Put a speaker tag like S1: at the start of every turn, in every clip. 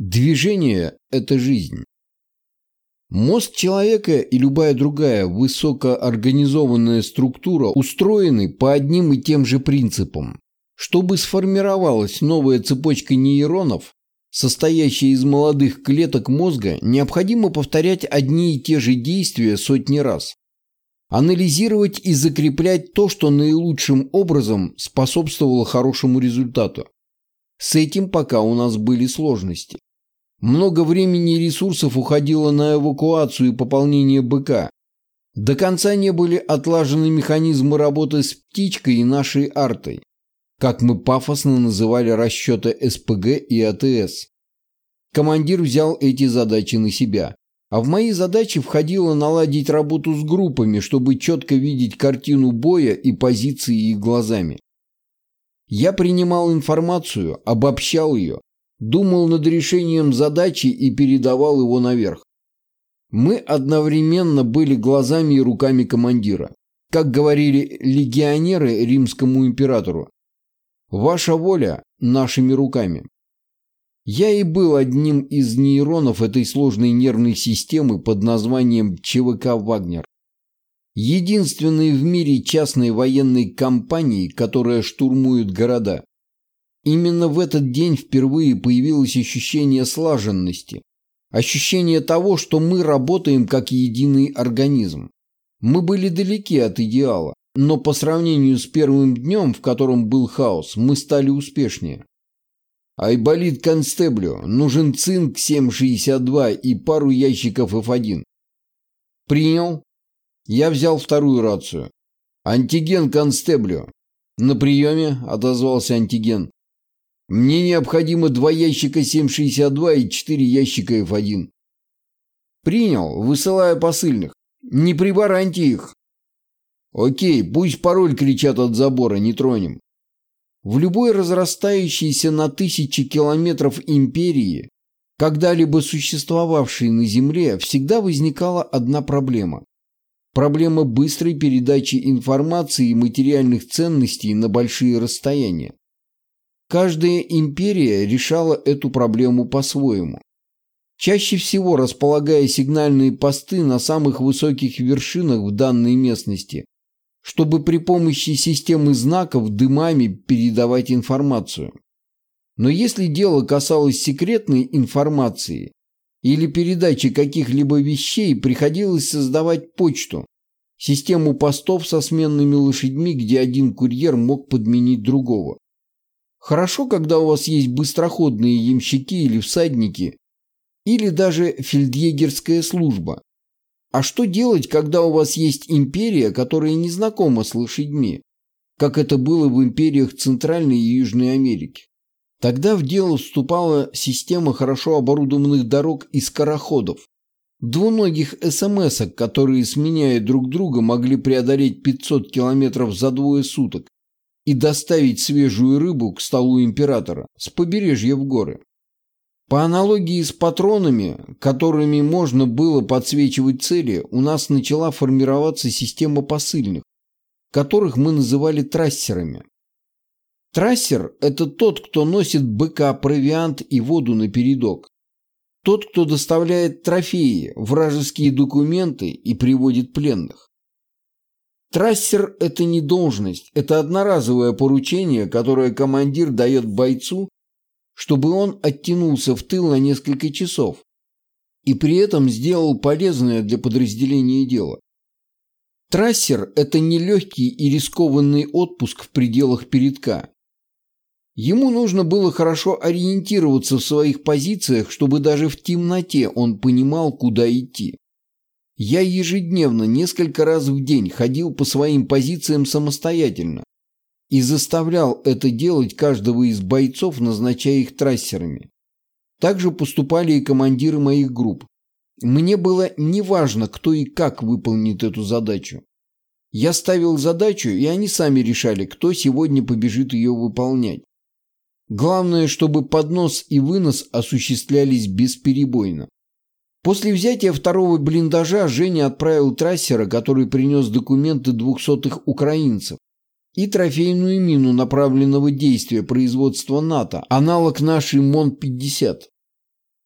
S1: Движение – это жизнь. Мозг человека и любая другая высокоорганизованная структура устроены по одним и тем же принципам. Чтобы сформировалась новая цепочка нейронов, состоящая из молодых клеток мозга, необходимо повторять одни и те же действия сотни раз. Анализировать и закреплять то, что наилучшим образом способствовало хорошему результату. С этим пока у нас были сложности. Много времени и ресурсов уходило на эвакуацию и пополнение БК. До конца не были отлажены механизмы работы с птичкой и нашей артой, как мы пафосно называли расчеты СПГ и АТС. Командир взял эти задачи на себя. А в мои задачи входило наладить работу с группами, чтобы четко видеть картину боя и позиции их глазами. Я принимал информацию, обобщал ее, думал над решением задачи и передавал его наверх. Мы одновременно были глазами и руками командира. Как говорили легионеры римскому императору, «Ваша воля нашими руками». Я и был одним из нейронов этой сложной нервной системы под названием ЧВК «Вагнер». Единственной в мире частной военной компании, которая штурмует города. Именно в этот день впервые появилось ощущение слаженности, ощущение того, что мы работаем как единый организм. Мы были далеки от идеала, но по сравнению с первым днем, в котором был хаос, мы стали успешнее. Айболит Констеблю, нужен цинк 7,62 и пару ящиков F1. Принял. Я взял вторую рацию. Антиген Констеблю. На приеме, отозвался антиген. Мне необходимо два ящика 7,62 и четыре ящика F1. Принял, высылаю посыльных. Не прибараньте их. Окей, пусть пароль кричат от забора, не тронем. В любой разрастающейся на тысячи километров империи, когда-либо существовавшей на Земле, всегда возникала одна проблема. Проблема быстрой передачи информации и материальных ценностей на большие расстояния. Каждая империя решала эту проблему по-своему. Чаще всего располагая сигнальные посты на самых высоких вершинах в данной местности, чтобы при помощи системы знаков дымами передавать информацию. Но если дело касалось секретной информации или передачи каких-либо вещей, приходилось создавать почту, систему постов со сменными лошадьми, где один курьер мог подменить другого. Хорошо, когда у вас есть быстроходные ямщики или всадники, или даже фельдъегерская служба. А что делать, когда у вас есть империя, которая не знакома с лошадьми, как это было в империях Центральной и Южной Америки? Тогда в дело вступала система хорошо оборудованных дорог и скороходов, двуногих СМСок, которые, сменяя друг друга, могли преодолеть 500 километров за двое суток и доставить свежую рыбу к столу императора с побережья в горы. По аналогии с патронами, которыми можно было подсвечивать цели, у нас начала формироваться система посыльных, которых мы называли трассерами. Трассер – это тот, кто носит быка, провиант и воду на передок. Тот, кто доставляет трофеи, вражеские документы и приводит пленных. Трассер – это не должность, это одноразовое поручение, которое командир дает бойцу, чтобы он оттянулся в тыл на несколько часов и при этом сделал полезное для подразделения дело. Трассер – это нелегкий и рискованный отпуск в пределах передка. Ему нужно было хорошо ориентироваться в своих позициях, чтобы даже в темноте он понимал, куда идти. Я ежедневно, несколько раз в день ходил по своим позициям самостоятельно и заставлял это делать каждого из бойцов, назначая их трассерами. Также поступали и командиры моих групп. Мне было неважно, кто и как выполнит эту задачу. Я ставил задачу, и они сами решали, кто сегодня побежит ее выполнять. Главное, чтобы поднос и вынос осуществлялись бесперебойно. После взятия второго блиндажа Женя отправил трассера, который принес документы двухсотых украинцев, и трофейную мину направленного действия производства НАТО, аналог нашей МОН-50.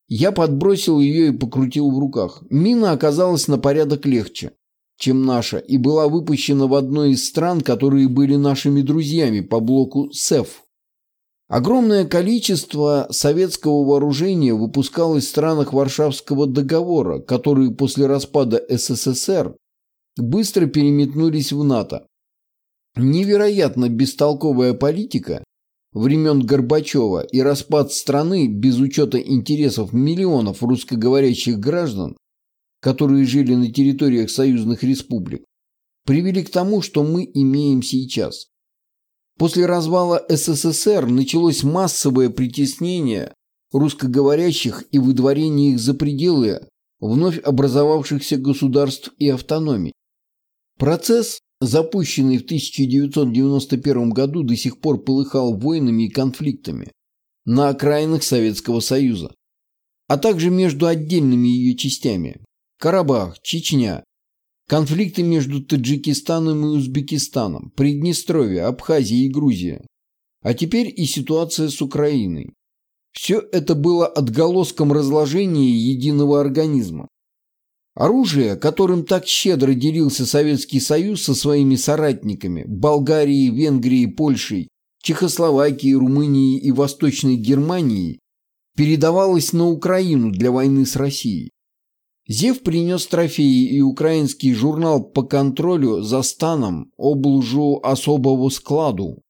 S1: Я подбросил ее и покрутил в руках. Мина оказалась на порядок легче, чем наша, и была выпущена в одной из стран, которые были нашими друзьями по блоку СЭФ. Огромное количество советского вооружения выпускалось в странах Варшавского договора, которые после распада СССР быстро переметнулись в НАТО. Невероятно бестолковая политика времен Горбачева и распад страны без учета интересов миллионов русскоговорящих граждан, которые жили на территориях союзных республик, привели к тому, что мы имеем сейчас. После развала СССР началось массовое притеснение русскоговорящих и выдворение их за пределы вновь образовавшихся государств и автономий. Процесс запущенный в 1991 году, до сих пор полыхал войнами и конфликтами на окраинах Советского Союза, а также между отдельными ее частями – Карабах, Чечня, конфликты между Таджикистаном и Узбекистаном, Приднестровье, Абхазия и Грузия, а теперь и ситуация с Украиной. Все это было отголоском разложения единого организма. Оружие, которым так щедро делился Советский Союз со своими соратниками – Болгарией, Венгрией, Польшей, Чехословакией, Румынией и Восточной Германией – передавалось на Украину для войны с Россией. Зев принес трофеи и украинский журнал по контролю за станом облужу особого складу.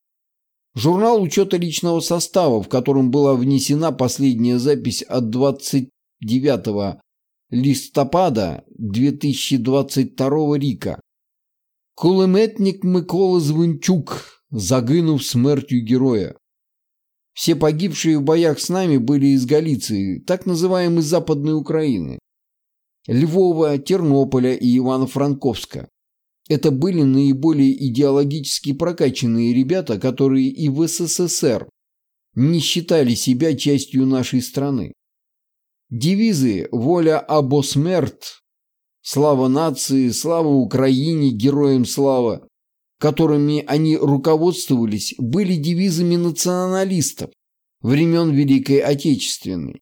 S1: Журнал учета личного состава, в котором была внесена последняя запись от 29 листопада 2022 ріка. Кулеметник Микола Звончук загинув смертью героя. Все погибшие в боях с нами были из Галиции, так называемой Западной Украины. Львова, Тернополя и Ивано-Франковска. Это были наиболее идеологически прокачанные ребята, которые и в СССР не считали себя частью нашей страны. Девизы «Воля або смерть», «Слава нации», «Слава Украине», «Героям слава», которыми они руководствовались, были девизами националистов времен Великой Отечественной.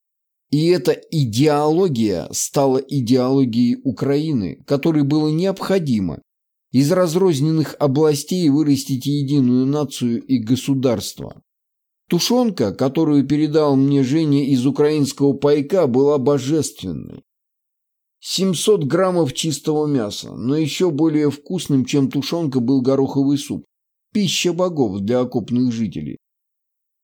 S1: И эта идеология стала идеологией Украины, которой было необходимо из разрозненных областей вырастить единую нацию и государство. Тушенка, которую передал мне Женя из украинского пайка, была божественной. 700 граммов чистого мяса, но еще более вкусным, чем тушенка, был гороховый суп. Пища богов для окопных жителей.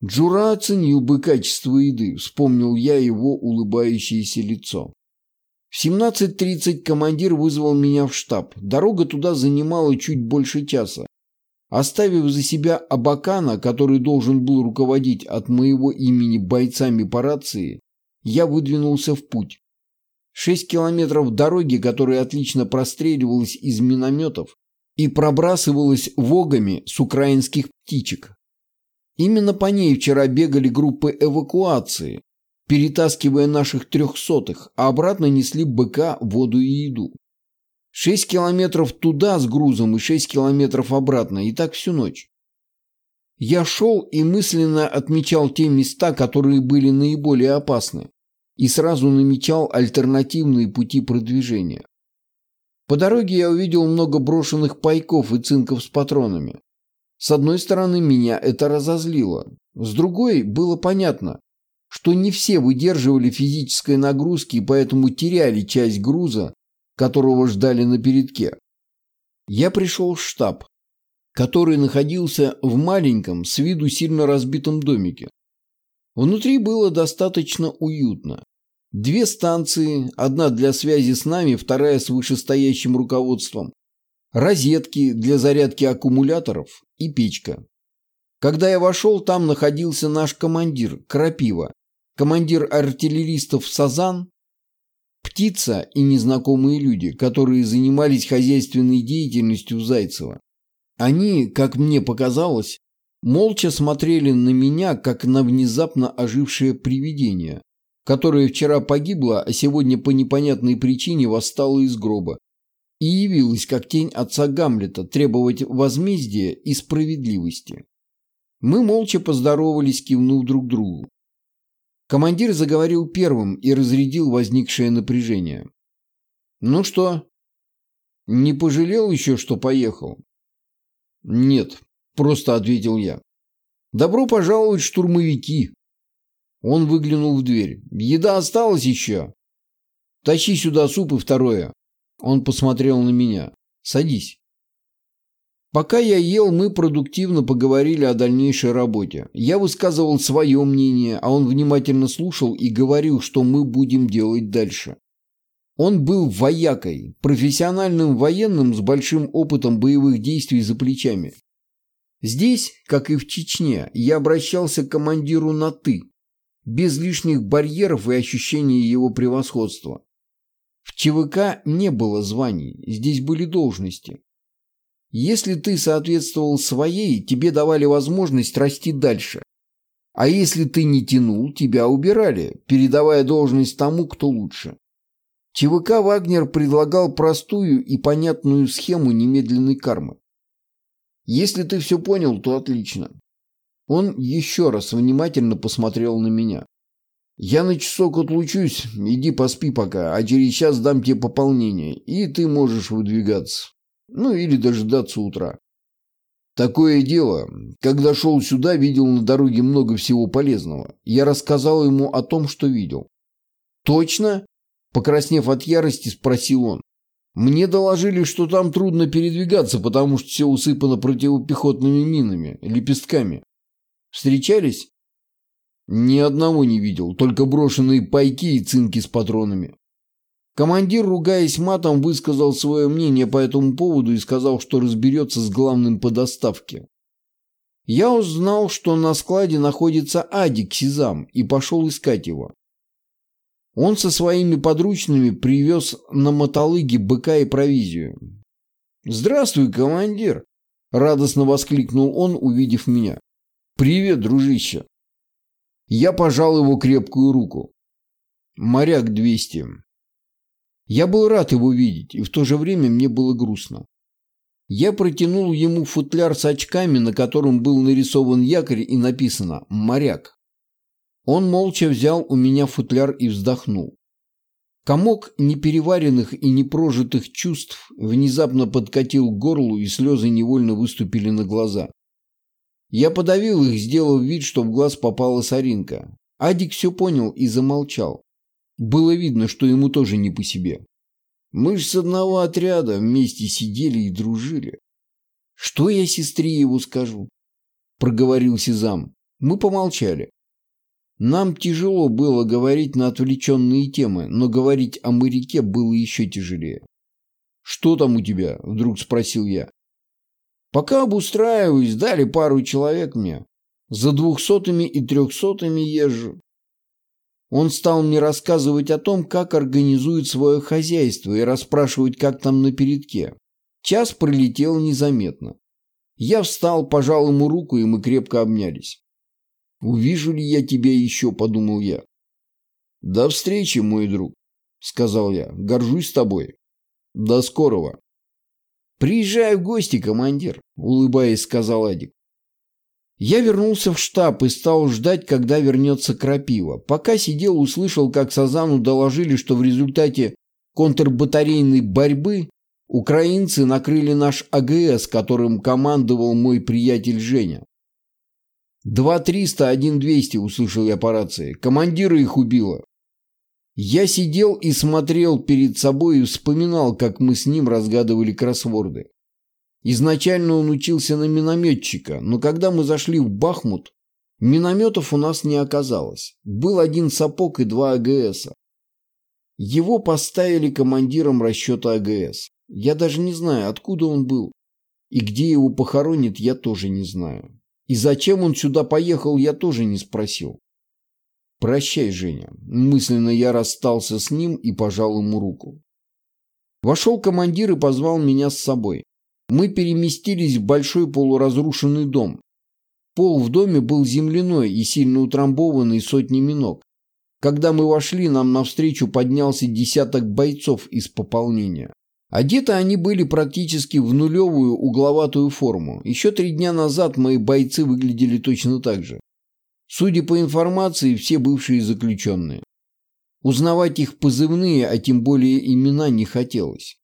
S1: Джура оценил бы качество еды, вспомнил я его улыбающееся лицо. В 17.30 командир вызвал меня в штаб. Дорога туда занимала чуть больше часа. Оставив за себя Абакана, который должен был руководить от моего имени бойцами по рации, я выдвинулся в путь. Шесть километров дороги, которая отлично простреливалась из минометов и пробрасывалась вогами с украинских птичек. Именно по ней вчера бегали группы эвакуации, перетаскивая наших трехсотых, а обратно несли быка, воду и еду. Шесть километров туда с грузом и шесть километров обратно, и так всю ночь. Я шел и мысленно отмечал те места, которые были наиболее опасны, и сразу намечал альтернативные пути продвижения. По дороге я увидел много брошенных пайков и цинков с патронами. С одной стороны, меня это разозлило. С другой, было понятно, что не все выдерживали физической нагрузки и поэтому теряли часть груза которого ждали на передке. Я пришел в штаб, который находился в маленьком, с виду сильно разбитом домике. Внутри было достаточно уютно. Две станции, одна для связи с нами, вторая с вышестоящим руководством, розетки для зарядки аккумуляторов и печка. Когда я вошел, там находился наш командир, Крапива, командир артиллеристов Сазан Птица и незнакомые люди, которые занимались хозяйственной деятельностью Зайцева. Они, как мне показалось, молча смотрели на меня, как на внезапно ожившее привидение, которое вчера погибло, а сегодня по непонятной причине восстало из гроба и явилось, как тень отца Гамлета, требовать возмездия и справедливости. Мы молча поздоровались, кивнув друг другу. Командир заговорил первым и разрядил возникшее напряжение. «Ну что, не пожалел еще, что поехал?» «Нет», — просто ответил я. «Добро пожаловать, штурмовики!» Он выглянул в дверь. «Еда осталась еще?» «Тащи сюда суп и второе». Он посмотрел на меня. «Садись». Пока я ел, мы продуктивно поговорили о дальнейшей работе. Я высказывал свое мнение, а он внимательно слушал и говорил, что мы будем делать дальше. Он был воякой, профессиональным военным с большим опытом боевых действий за плечами. Здесь, как и в Чечне, я обращался к командиру на «ты», без лишних барьеров и ощущения его превосходства. В ЧВК не было званий, здесь были должности. Если ты соответствовал своей, тебе давали возможность расти дальше. А если ты не тянул, тебя убирали, передавая должность тому, кто лучше. ЧВК Вагнер предлагал простую и понятную схему немедленной кармы. Если ты все понял, то отлично. Он еще раз внимательно посмотрел на меня. Я на часок отлучусь, иди поспи пока, а через час дам тебе пополнение, и ты можешь выдвигаться. Ну или дождаться утра. Такое дело, когда шел сюда, видел на дороге много всего полезного. Я рассказал ему о том, что видел. «Точно?» – покраснев от ярости, спросил он. «Мне доложили, что там трудно передвигаться, потому что все усыпано противопехотными минами, лепестками. Встречались?» «Ни одного не видел, только брошенные пайки и цинки с патронами. Командир, ругаясь матом, высказал свое мнение по этому поводу и сказал, что разберется с главным по доставке. Я узнал, что на складе находится Адик Сизам и пошел искать его. Он со своими подручными привез на мотолыге быка и провизию. «Здравствуй, командир!» – радостно воскликнул он, увидев меня. «Привет, дружище!» Я пожал его крепкую руку. «Моряк 200. Я был рад его видеть, и в то же время мне было грустно. Я протянул ему футляр с очками, на котором был нарисован якорь и написано «Моряк». Он молча взял у меня футляр и вздохнул. Комок непереваренных и непрожитых чувств внезапно подкатил к горлу, и слезы невольно выступили на глаза. Я подавил их, сделав вид, что в глаз попала соринка. Адик все понял и замолчал. Было видно, что ему тоже не по себе. Мы ж с одного отряда вместе сидели и дружили. Что я сестре его скажу? Проговорил Сезам. Мы помолчали. Нам тяжело было говорить на отвлеченные темы, но говорить о моряке было еще тяжелее. «Что там у тебя?» – вдруг спросил я. «Пока обустраиваюсь, дали пару человек мне. За двухсотыми и трехсотыми езжу. Он стал мне рассказывать о том, как организует свое хозяйство и расспрашивать, как там на передке. Час пролетел незаметно. Я встал, пожал ему руку, и мы крепко обнялись. «Увижу ли я тебя еще?» – подумал я. «До встречи, мой друг», – сказал я. «Горжусь тобой. До скорого». «Приезжай в гости, командир», – улыбаясь, сказал Адик. Я вернулся в штаб и стал ждать, когда вернется Крапива. Пока сидел, услышал, как Сазану доложили, что в результате контрбатарейной борьбы украинцы накрыли наш АГС, которым командовал мой приятель Женя. «Два триста, один двести», — услышал я по рации. «Командира их убило». Я сидел и смотрел перед собой и вспоминал, как мы с ним разгадывали кроссворды. Изначально он учился на минометчика, но когда мы зашли в Бахмут, минометов у нас не оказалось. Был один сапог и два АГСа. Его поставили командиром расчета АГС. Я даже не знаю, откуда он был. И где его похоронят, я тоже не знаю. И зачем он сюда поехал, я тоже не спросил. «Прощай, Женя». Мысленно я расстался с ним и пожал ему руку. Вошел командир и позвал меня с собой. Мы переместились в большой полуразрушенный дом. Пол в доме был земляной и сильно утрамбованный сотнями ног. Когда мы вошли, нам навстречу поднялся десяток бойцов из пополнения. Одеты они были практически в нулевую угловатую форму. Еще три дня назад мои бойцы выглядели точно так же. Судя по информации, все бывшие заключенные. Узнавать их позывные, а тем более имена, не хотелось.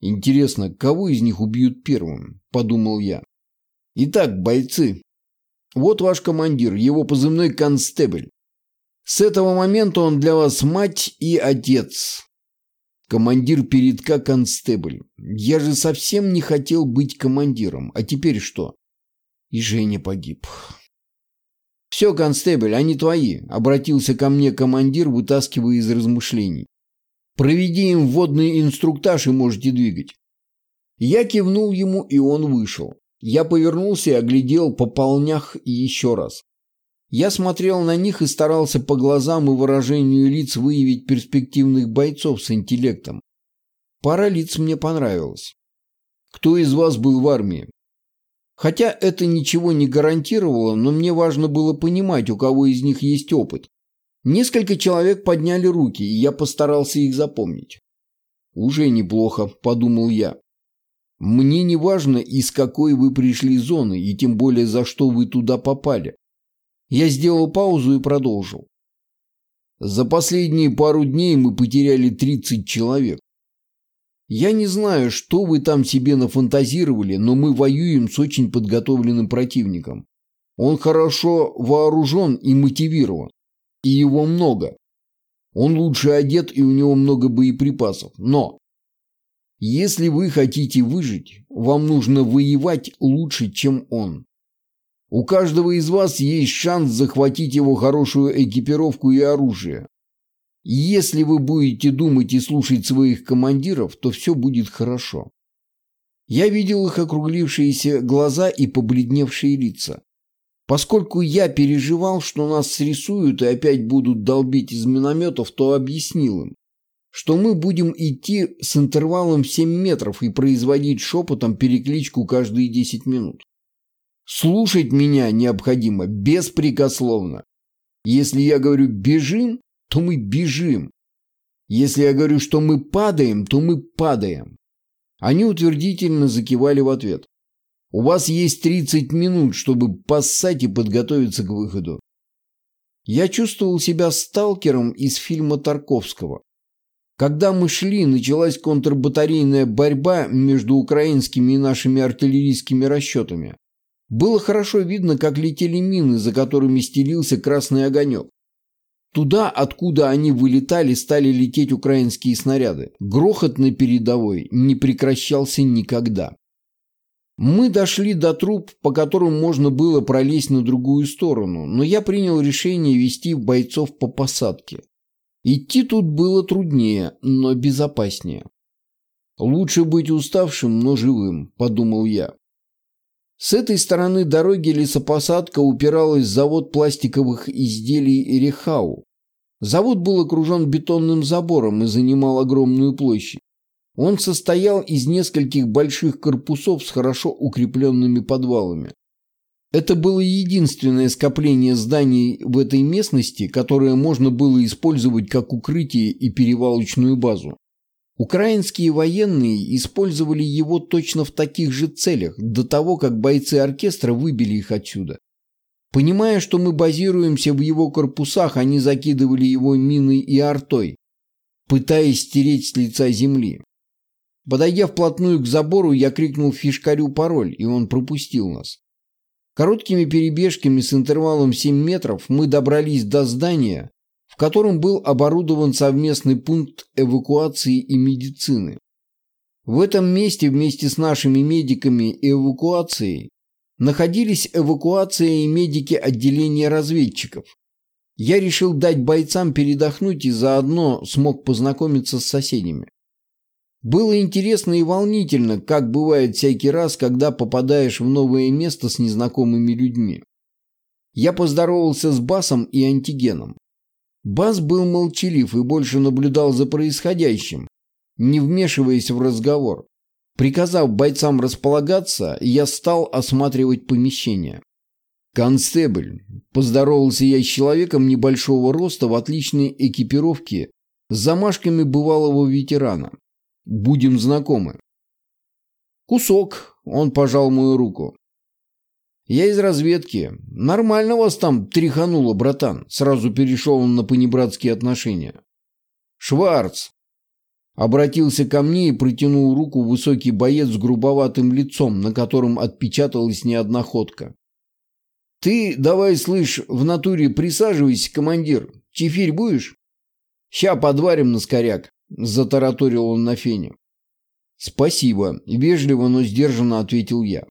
S1: Интересно, кого из них убьют первым, подумал я. Итак, бойцы, вот ваш командир, его позывной констебль. С этого момента он для вас мать и отец. Командир передка констебль. Я же совсем не хотел быть командиром. А теперь что? И Женя погиб. «Все, констебль, они твои», — обратился ко мне командир, вытаскивая из размышлений. «Проведи им вводный инструктаж и можете двигать». Я кивнул ему, и он вышел. Я повернулся и оглядел по полнях еще раз. Я смотрел на них и старался по глазам и выражению лиц выявить перспективных бойцов с интеллектом. Пара лиц мне понравилась. Кто из вас был в армии? Хотя это ничего не гарантировало, но мне важно было понимать, у кого из них есть опыт. Несколько человек подняли руки, и я постарался их запомнить. «Уже неплохо», – подумал я. «Мне не важно, из какой вы пришли зоны, и тем более за что вы туда попали. Я сделал паузу и продолжил. За последние пару дней мы потеряли 30 человек. Я не знаю, что вы там себе нафантазировали, но мы воюем с очень подготовленным противником. Он хорошо вооружен и мотивирован. И его много. Он лучше одет и у него много боеприпасов. Но если вы хотите выжить, вам нужно воевать лучше, чем он. У каждого из вас есть шанс захватить его хорошую экипировку и оружие. Если вы будете думать и слушать своих командиров, то все будет хорошо. Я видел их округлившиеся глаза и побледневшие лица. Поскольку я переживал, что нас срисуют и опять будут долбить из минометов, то объяснил им, что мы будем идти с интервалом в 7 метров и производить шепотом перекличку каждые 10 минут. Слушать меня необходимо беспрекословно. Если я говорю «бежим», то мы бежим. Если я говорю, что мы падаем, то мы падаем. Они утвердительно закивали в ответ. У вас есть 30 минут, чтобы поссать и подготовиться к выходу. Я чувствовал себя сталкером из фильма Тарковского. Когда мы шли, началась контрбатарейная борьба между украинскими и нашими артиллерийскими расчетами. Было хорошо видно, как летели мины, за которыми стелился красный огонек. Туда, откуда они вылетали, стали лететь украинские снаряды. Грохот на передовой не прекращался никогда. Мы дошли до труб, по которым можно было пролезть на другую сторону, но я принял решение вести бойцов по посадке. Идти тут было труднее, но безопаснее. «Лучше быть уставшим, но живым», – подумал я. С этой стороны дороги лесопосадка упиралась в завод пластиковых изделий Рехау. Завод был окружен бетонным забором и занимал огромную площадь. Он состоял из нескольких больших корпусов с хорошо укрепленными подвалами. Это было единственное скопление зданий в этой местности, которое можно было использовать как укрытие и перевалочную базу. Украинские военные использовали его точно в таких же целях, до того, как бойцы оркестра выбили их отсюда. Понимая, что мы базируемся в его корпусах, они закидывали его миной и артой, пытаясь стереть с лица земли. Подойдя вплотную к забору, я крикнул фишкарю пароль, и он пропустил нас. Короткими перебежками с интервалом 7 метров мы добрались до здания, в котором был оборудован совместный пункт эвакуации и медицины. В этом месте вместе с нашими медиками и эвакуацией находились эвакуация и медики отделения разведчиков. Я решил дать бойцам передохнуть и заодно смог познакомиться с соседями. Было интересно и волнительно, как бывает всякий раз, когда попадаешь в новое место с незнакомыми людьми. Я поздоровался с Басом и Антигеном. Бас был молчалив и больше наблюдал за происходящим, не вмешиваясь в разговор. Приказав бойцам располагаться, я стал осматривать помещение. «Констебль», – поздоровался я с человеком небольшого роста в отличной экипировке с замашками бывалого ветерана. «Будем знакомы». «Кусок», – он пожал мою руку. Я из разведки. Нормально вас там тряхануло, братан. Сразу перешел он на понебратские отношения. Шварц. Обратился ко мне и протянул руку высокий боец с грубоватым лицом, на котором отпечаталась не одна ходка. «Ты давай, слышь, в натуре присаживайся, командир. Чефирь будешь?» «Ща подварим на скоряк», — затараторил он на фене. «Спасибо», — вежливо, но сдержанно ответил я.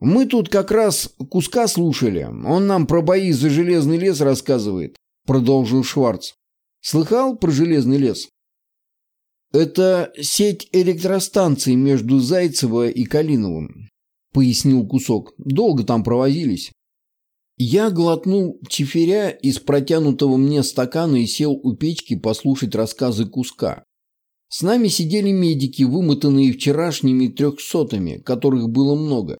S1: «Мы тут как раз куска слушали. Он нам про бои за железный лес рассказывает», — продолжил Шварц. «Слыхал про железный лес?» «Это сеть электростанций между Зайцево и Калиновым», — пояснил кусок. «Долго там провозились». Я глотнул чеферя из протянутого мне стакана и сел у печки послушать рассказы куска. С нами сидели медики, вымотанные вчерашними трехсотами, которых было много.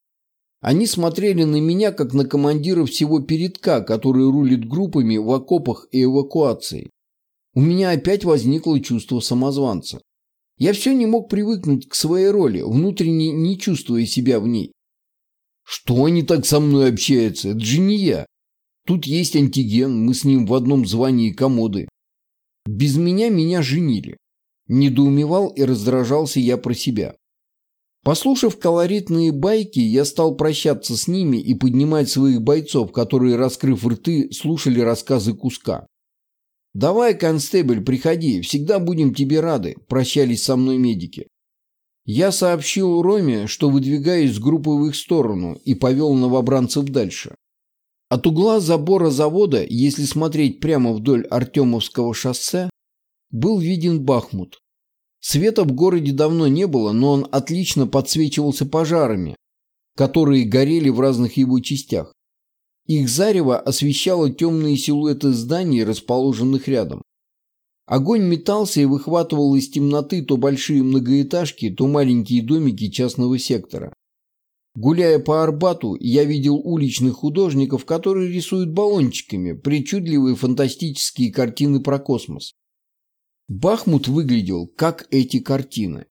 S1: Они смотрели на меня, как на командира всего передка, который рулит группами в окопах и эвакуации. У меня опять возникло чувство самозванца. Я все не мог привыкнуть к своей роли, внутренне не чувствуя себя в ней. Что они так со мной общаются? Это же не я. Тут есть антиген, мы с ним в одном звании комоды. Без меня меня женили. Недоумевал и раздражался я про себя. Послушав колоритные байки, я стал прощаться с ними и поднимать своих бойцов, которые, раскрыв рты, слушали рассказы куска. «Давай, констебль, приходи, всегда будем тебе рады», – прощались со мной медики. Я сообщил Роме, что выдвигаюсь с группой в их сторону и повел новобранцев дальше. От угла забора завода, если смотреть прямо вдоль Артемовского шоссе, был виден Бахмут. Света в городе давно не было, но он отлично подсвечивался пожарами, которые горели в разных его частях. Их зарево освещало темные силуэты зданий, расположенных рядом. Огонь метался и выхватывал из темноты то большие многоэтажки, то маленькие домики частного сектора. Гуляя по Арбату, я видел уличных художников, которые рисуют баллончиками причудливые фантастические картины про космос. Бахмут выглядел, как эти картины.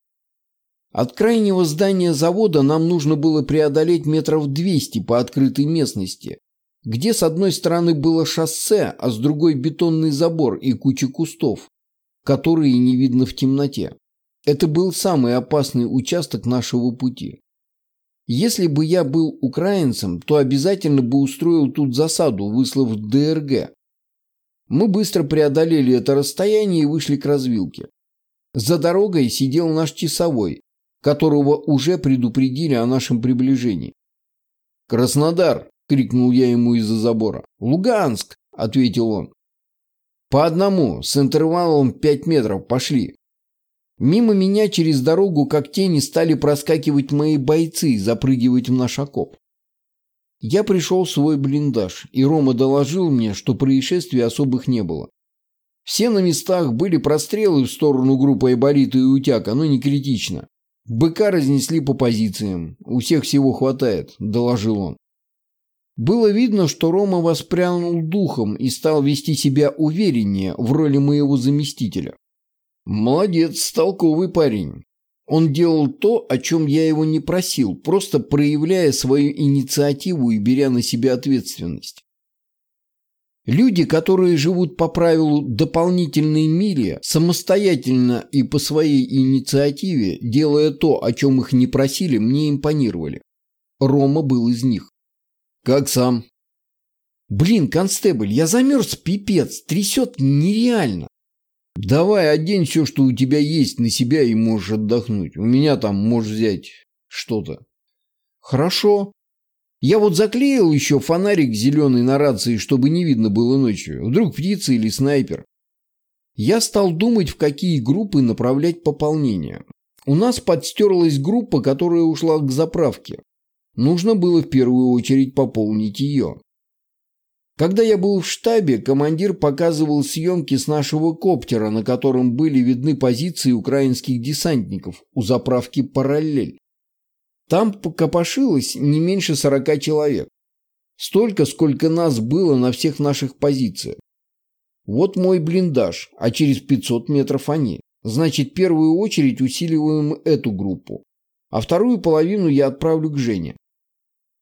S1: От крайнего здания завода нам нужно было преодолеть метров 200 по открытой местности, где с одной стороны было шоссе, а с другой бетонный забор и куча кустов, которые не видно в темноте. Это был самый опасный участок нашего пути. Если бы я был украинцем, то обязательно бы устроил тут засаду, выслав ДРГ, мы быстро преодолели это расстояние и вышли к развилке. За дорогой сидел наш часовой, которого уже предупредили о нашем приближении. «Краснодар!» – крикнул я ему из-за забора. «Луганск!» – ответил он. «По одному, с интервалом пять метров, пошли!» Мимо меня через дорогу, как тени, стали проскакивать мои бойцы и запрыгивать в наш окоп. Я пришел в свой блиндаж, и Рома доложил мне, что происшествий особых не было. Все на местах были прострелы в сторону группы Айболита и Утяка, но не критично. Быка разнесли по позициям. У всех всего хватает, доложил он. Было видно, что Рома воспрянул духом и стал вести себя увереннее в роли моего заместителя. Молодец, толковый парень. Он делал то, о чем я его не просил, просто проявляя свою инициативу и беря на себя ответственность. Люди, которые живут по правилу дополнительной мили, самостоятельно и по своей инициативе, делая то, о чем их не просили, мне импонировали. Рома был из них. Как сам? Блин, констебль, я замерз пипец, трясет нереально. Давай одень все, что у тебя есть на себя и можешь отдохнуть. У меня там можешь взять что-то. Хорошо. Я вот заклеил еще фонарик зеленый на рации, чтобы не видно было ночью. Вдруг птица или снайпер. Я стал думать, в какие группы направлять пополнение. У нас подстерлась группа, которая ушла к заправке. Нужно было в первую очередь пополнить ее. Когда я был в штабе, командир показывал съемки с нашего коптера, на котором были видны позиции украинских десантников у заправки «Параллель». Там покопошилось не меньше сорока человек. Столько, сколько нас было на всех наших позициях. Вот мой блиндаж, а через 500 метров они. Значит, первую очередь усиливаем эту группу, а вторую половину я отправлю к Жене.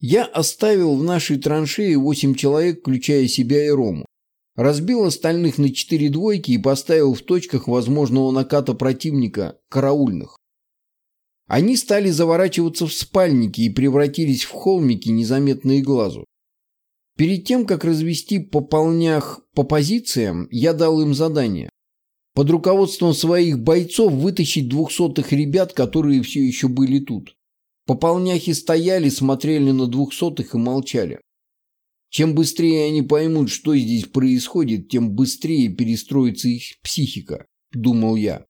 S1: Я оставил в нашей траншее восемь человек, включая себя и Рому. Разбил остальных на четыре двойки и поставил в точках возможного наката противника караульных. Они стали заворачиваться в спальники и превратились в холмики, незаметные глазу. Перед тем, как развести по полнях по позициям, я дал им задание. Под руководством своих бойцов вытащить двухсотых ребят, которые все еще были тут. Пополняхи стояли, смотрели на двухсотых и молчали. Чем быстрее они поймут, что здесь происходит, тем быстрее перестроится их психика, думал я.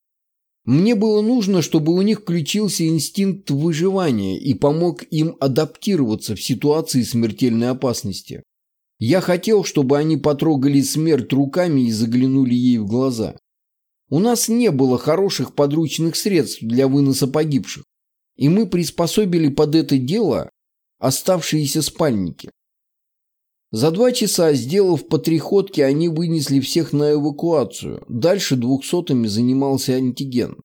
S1: Мне было нужно, чтобы у них включился инстинкт выживания и помог им адаптироваться в ситуации смертельной опасности. Я хотел, чтобы они потрогали смерть руками и заглянули ей в глаза. У нас не было хороших подручных средств для выноса погибших и мы приспособили под это дело оставшиеся спальники. За два часа, сделав по три ходки, они вынесли всех на эвакуацию. Дальше двухсотыми занимался антиген.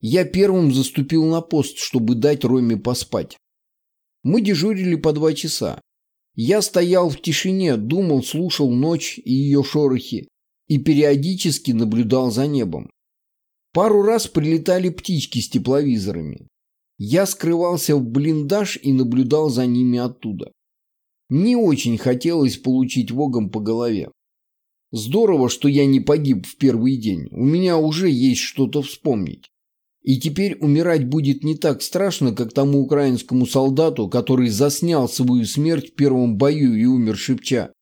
S1: Я первым заступил на пост, чтобы дать Роме поспать. Мы дежурили по два часа. Я стоял в тишине, думал, слушал ночь и ее шорохи и периодически наблюдал за небом. Пару раз прилетали птички с тепловизорами. Я скрывался в блиндаж и наблюдал за ними оттуда. Не очень хотелось получить вогом по голове. Здорово, что я не погиб в первый день. У меня уже есть что-то вспомнить. И теперь умирать будет не так страшно, как тому украинскому солдату, который заснял свою смерть в первом бою и умер шепча.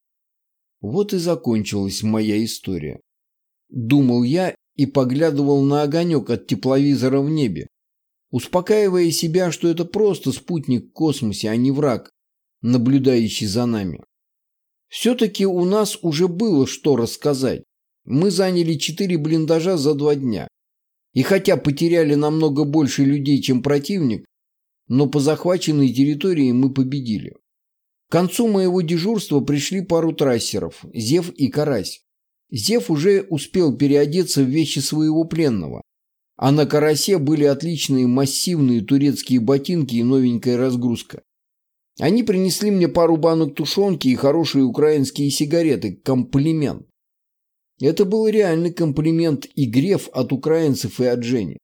S1: Вот и закончилась моя история. Думал я и поглядывал на огонек от тепловизора в небе, успокаивая себя, что это просто спутник в космосе, а не враг, наблюдающий за нами. Все-таки у нас уже было что рассказать. Мы заняли четыре блиндажа за два дня. И хотя потеряли намного больше людей, чем противник, но по захваченной территории мы победили. К концу моего дежурства пришли пару трассеров, Зев и Карась. Зев уже успел переодеться в вещи своего пленного, а на карасе были отличные массивные турецкие ботинки и новенькая разгрузка. Они принесли мне пару банок тушенки и хорошие украинские сигареты, комплимент. Это был реальный комплимент и греф от украинцев и от Жени.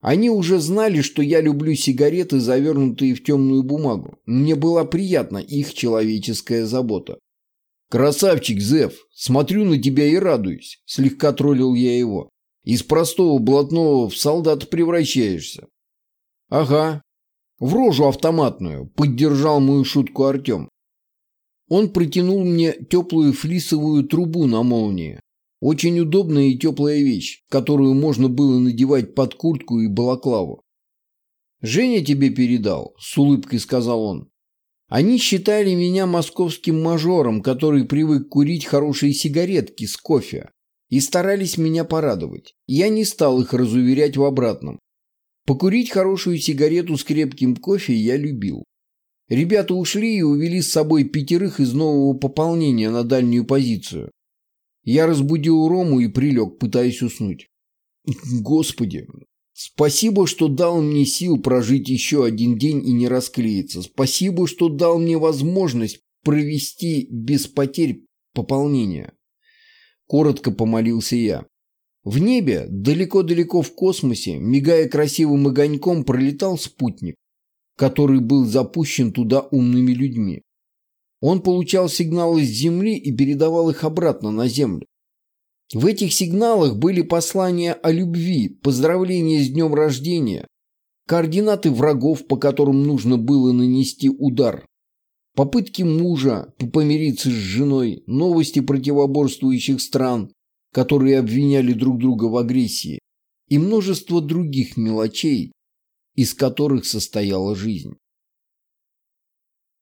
S1: Они уже знали, что я люблю сигареты, завернутые в темную бумагу. Мне была приятна их человеческая забота. «Красавчик, Зев, смотрю на тебя и радуюсь», – слегка троллил я его. Из простого блатного в солдата превращаешься. Ага. В рожу автоматную, поддержал мою шутку Артем. Он протянул мне теплую флисовую трубу на молнии. Очень удобная и теплая вещь, которую можно было надевать под куртку и балаклаву. «Женя тебе передал», — с улыбкой сказал он. «Они считали меня московским мажором, который привык курить хорошие сигаретки с кофе, и старались меня порадовать. Я не стал их разуверять в обратном. Покурить хорошую сигарету с крепким кофе я любил. Ребята ушли и увели с собой пятерых из нового пополнения на дальнюю позицию. Я разбудил Рому и прилег, пытаясь уснуть. Господи, спасибо, что дал мне сил прожить еще один день и не расклеиться. Спасибо, что дал мне возможность провести без потерь пополнение. Коротко помолился я. В небе, далеко-далеко в космосе, мигая красивым огоньком, пролетал спутник, который был запущен туда умными людьми. Он получал сигналы с Земли и передавал их обратно на Землю. В этих сигналах были послания о любви, поздравления с днем рождения, координаты врагов, по которым нужно было нанести удар, Попытки мужа помириться с женой, новости противоборствующих стран, которые обвиняли друг друга в агрессии, и множество других мелочей, из которых состояла жизнь.